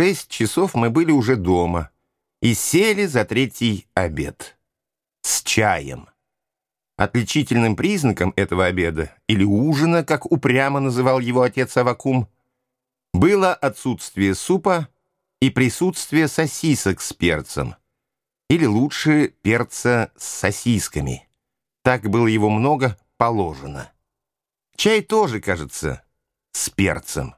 шесть часов мы были уже дома и сели за третий обед. С чаем. Отличительным признаком этого обеда, или ужина, как упрямо называл его отец Авакум, было отсутствие супа и присутствие сосисок с перцем, или лучше перца с сосисками. Так было его много положено. Чай тоже, кажется, с перцем.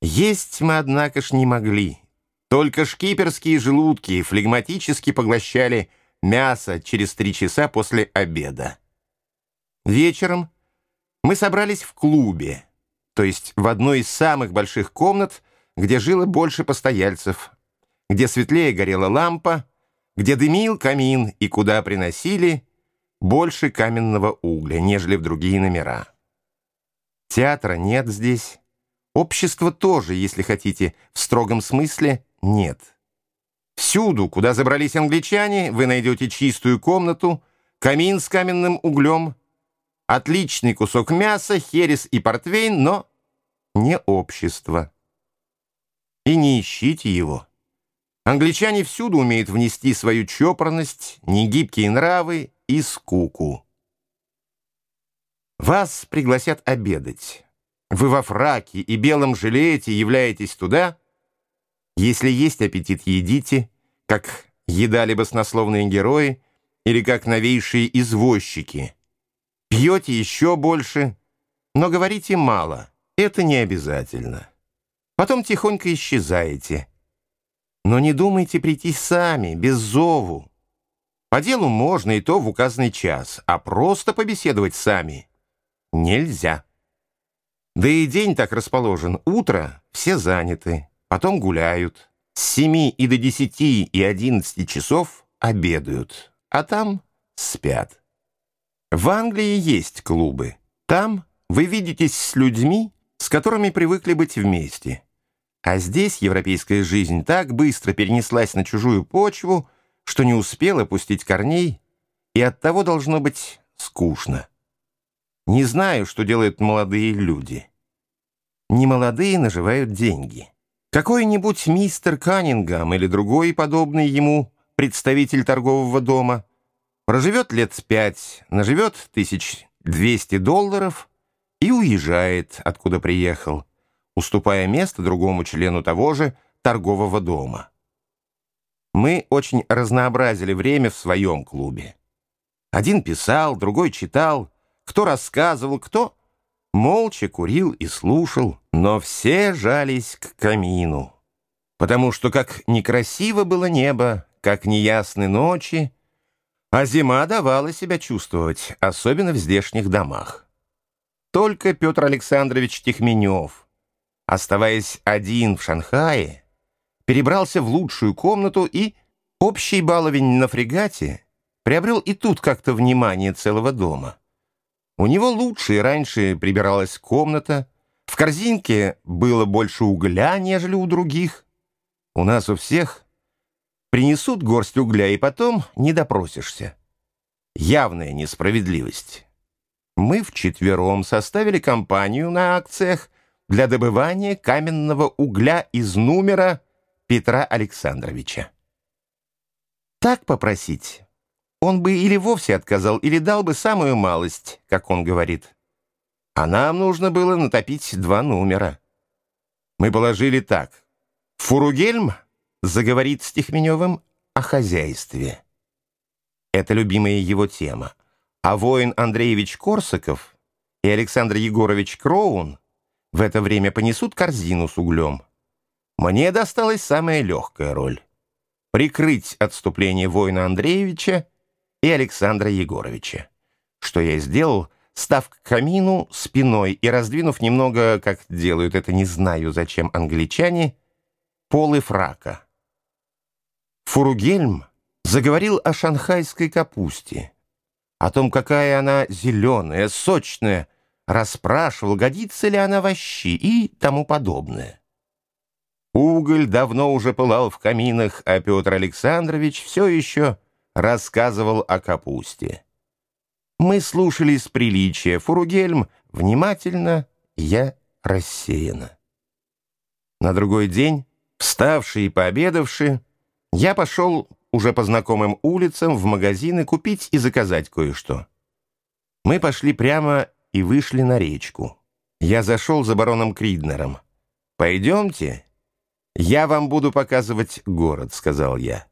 Есть мы, однако ж, не могли. Только шкиперские желудки флегматически поглощали мясо через три часа после обеда. Вечером мы собрались в клубе, то есть в одной из самых больших комнат, где жило больше постояльцев, где светлее горела лампа, где дымил камин и куда приносили больше каменного угля, нежели в другие номера. Театра нет здесь, общества тоже, если хотите, в строгом смысле нет. Всюду, куда забрались англичане, вы найдете чистую комнату, камин с каменным углем, отличный кусок мяса, херес и портвейн, но не общество. И не ищите его. Англичане всюду умеют внести свою чопорность, негибкие нравы и скуку. Вас пригласят обедать. Вы во фраке и белом жилете являетесь туда — если есть аппетит, едите, как едали баснословные герои или как новейшие извозчики. Пьете еще больше, но говорите мало. Это не обязательно. Потом тихонько исчезаете. Но не думайте прийти сами, без зову. По делу можно и то в указанный час, а просто побеседовать сами нельзя. Да и день так расположен. Утро все заняты потом гуляют. С семи и до десяти и одиннадцати часов обедают, а там спят. В Англии есть клубы. Там вы видитесь с людьми, с которыми привыкли быть вместе. А здесь европейская жизнь так быстро перенеслась на чужую почву, что не успела пустить корней, и оттого должно быть скучно. Не знаю, что делают молодые люди. Немолодые наживают деньги. Какой-нибудь мистер Каннингам или другой подобный ему представитель торгового дома проживет лет пять, наживет тысяч двести долларов и уезжает, откуда приехал, уступая место другому члену того же торгового дома. Мы очень разнообразили время в своем клубе. Один писал, другой читал, кто рассказывал, кто молча курил и слушал, но все жались к камину. Потому что как некрасиво было небо, как неясны ночи, а зима давала себя чувствовать, особенно в здешних домах. Только Петр Александрович Тихменев, оставаясь один в Шанхае, перебрался в лучшую комнату и общий баловень на фрегате приобрел и тут как-то внимание целого дома. У него лучше и раньше прибиралась комната, в корзинке было больше угля, нежели у других. У нас у всех принесут горсть угля, и потом не допросишься. Явная несправедливость. Мы вчетвером составили компанию на акциях для добывания каменного угля из номера Петра Александровича. Так попросить он бы или вовсе отказал, или дал бы самую малость, как он говорит. А нам нужно было натопить два номера. Мы положили так. Фуругельм заговорит с Тихменевым о хозяйстве. Это любимая его тема. А воин Андреевич Корсаков и Александр Егорович Кроун в это время понесут корзину с углем. Мне досталась самая легкая роль — прикрыть отступление воина Андреевича и Александра Егоровича. Что я сделал, став к камину спиной и раздвинув немного, как делают это не знаю зачем англичане, полы фрака. Фуругельм заговорил о шанхайской капусте, о том, какая она зеленая, сочная, расспрашивал, годится ли она в щи и тому подобное. Уголь давно уже пылал в каминах, а Петр Александрович все еще рассказывал о капусте. Мы слушали с приличия Фуругельм внимательно, я рассеянно. На другой день Вставший и пообедавший, я пошел уже по знакомым улицам в магазины купить и заказать кое-что. Мы пошли прямо и вышли на речку. Я зашел за бароном Криднером. «Пойдемте, я вам буду показывать город», — сказал я.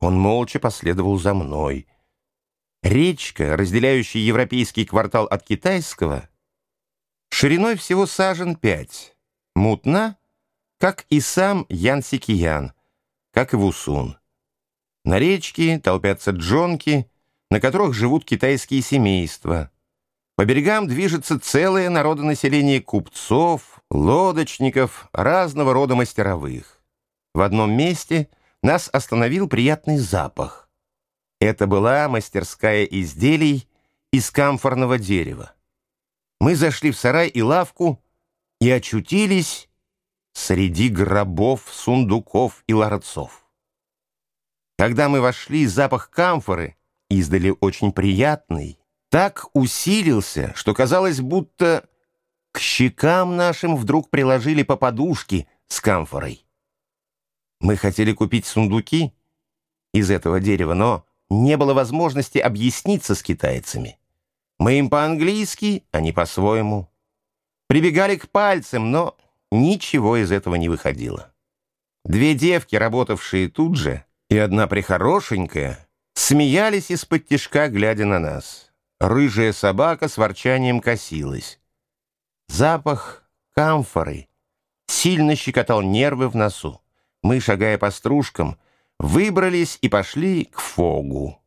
Он молча последовал за мной. Речка, разделяющая европейский квартал от китайского, шириной всего сажен пять, мутна, как и сам Ян Сикиян, как и Вусун. На речке толпятся джонки, на которых живут китайские семейства. По берегам движется целое народонаселение купцов, лодочников, разного рода мастеровых. В одном месте нас остановил приятный запах. Это была мастерская изделий из камфорного дерева. Мы зашли в сарай и лавку и очутились среди гробов, сундуков и ларцов. Когда мы вошли, запах камфоры, издали очень приятный, так усилился, что казалось, будто к щекам нашим вдруг приложили по подушке с камфорой. Мы хотели купить сундуки из этого дерева, но не было возможности объясниться с китайцами. Мы им по-английски, они по-своему. Прибегали к пальцам, но ничего из этого не выходило. Две девки, работавшие тут же, и одна прихорошенькая, смеялись из-под тишка, глядя на нас. Рыжая собака с ворчанием косилась. Запах камфоры сильно щекотал нервы в носу. Мы, шагая по стружкам, выбрались и пошли к Фогу.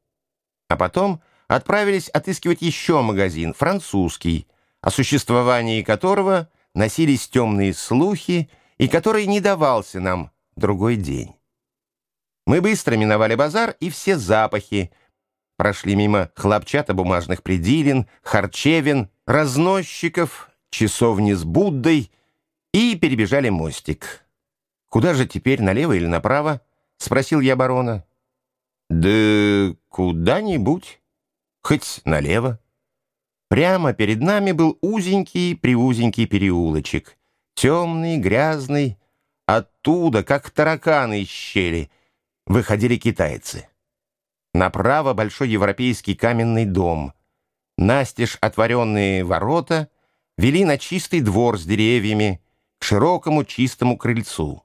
А потом отправились отыскивать еще магазин, французский, о существовании которого носились темные слухи и который не давался нам другой день. Мы быстро миновали базар и все запахи, прошли мимо хлопчатобумажных предилин, харчевин, разносчиков, часовни с Буддой и перебежали мостик. «Куда же теперь, налево или направо?» — спросил я барона. «Да куда-нибудь, хоть налево». Прямо перед нами был узенький-приузенький переулочек, темный, грязный. Оттуда, как тараканы из щели, выходили китайцы. Направо большой европейский каменный дом. Настежь отворенные ворота вели на чистый двор с деревьями к широкому чистому крыльцу.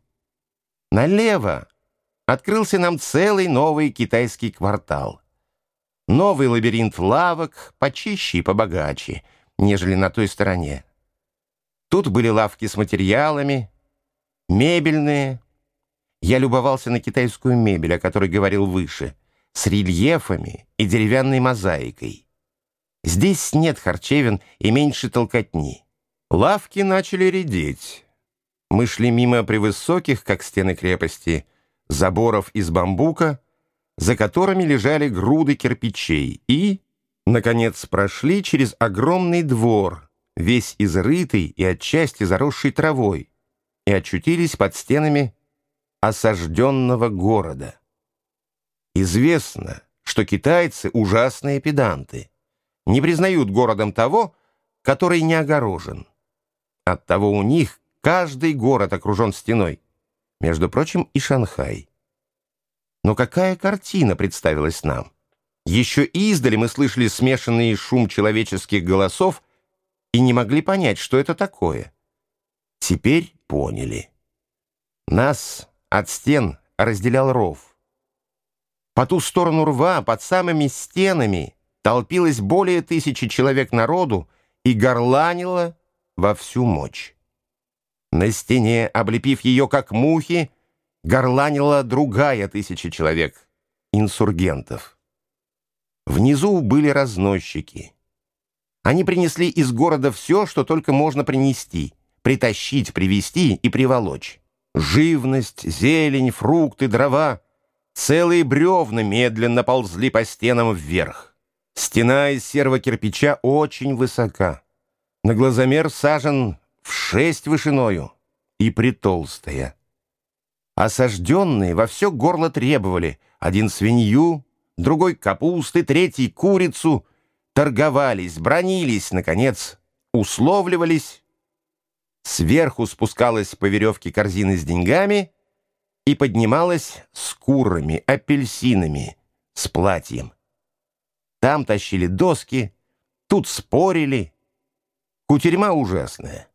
Налево открылся нам целый новый китайский квартал. Новый лабиринт лавок, почище и побогаче, нежели на той стороне. Тут были лавки с материалами, мебельные. Я любовался на китайскую мебель, о которой говорил выше, с рельефами и деревянной мозаикой. Здесь нет харчевин и меньше толкотни. Лавки начали редеть. Мы шли мимо превысоких, как стены крепости, заборов из бамбука, за которыми лежали груды кирпичей, и, наконец, прошли через огромный двор, весь изрытый и отчасти заросший травой, и очутились под стенами осажденного города. Известно, что китайцы ужасные педанты, не признают городом того, который не огорожен. Оттого у них каждый город окружен стеной, между прочим, и Шанхай. Но какая картина представилась нам? Еще издали мы слышали смешанный шум человеческих голосов и не могли понять, что это такое. Теперь поняли. Нас от стен разделял ров. По ту сторону рва, под самыми стенами, толпилось более тысячи человек народу и горланило во всю мощь. На стене, облепив ее как мухи, горланила другая тысяча человек, инсургентов. Внизу были разносчики. Они принесли из города все, что только можно принести, притащить, привезти и приволочь. Живность, зелень, фрукты, дрова. Целые бревна медленно ползли по стенам вверх. Стена из серого кирпича очень высока. На глазомер сажен в шесть вышиною и притолстая. Осажденные во все горло требовали один свинью, другой капусты, третий курицу, торговались, бронились, наконец, условливались. Сверху спускалась по веревке корзины с деньгами, и поднималась с курами, апельсинами, с платьем. Там тащили доски, тут спорили. Кутерьма ужасная.